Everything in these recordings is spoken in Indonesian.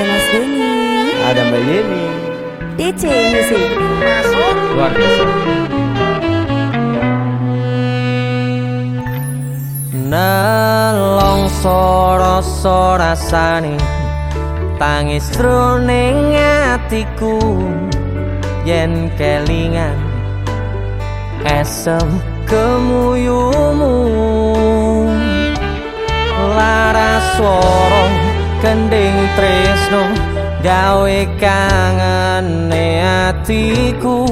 ada Mas Denny. Ada Mbak Yeni. DC Music Masuk Luar biasa. Nelongso rasa rasane Tangis truning atiku. Yen kelingan Esem kemuyumu. Lara sorong kending tresno gawe kangene atiku.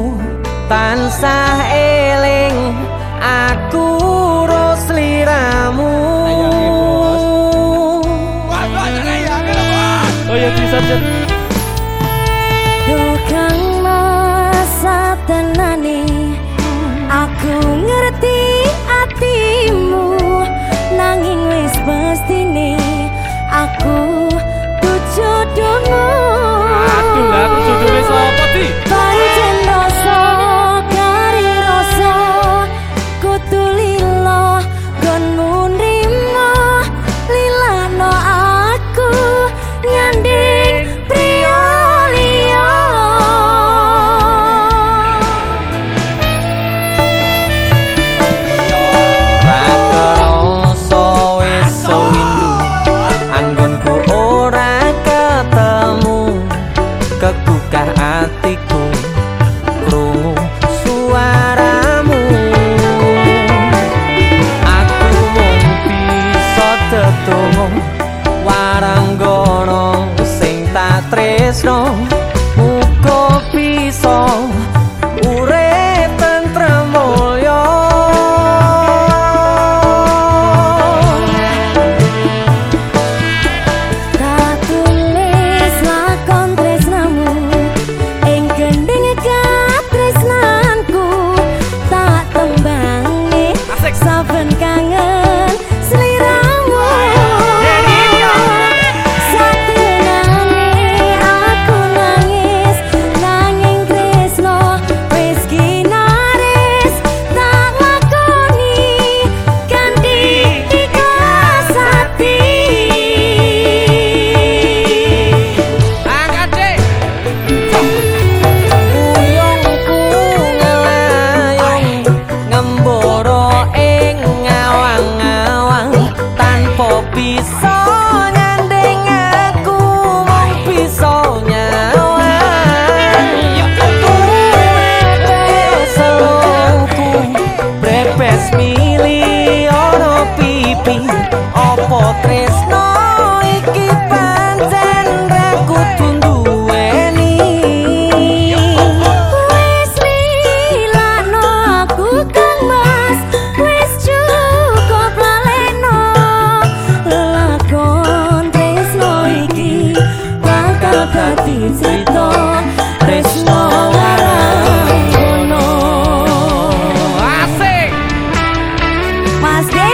Tansah eling aku roslirang más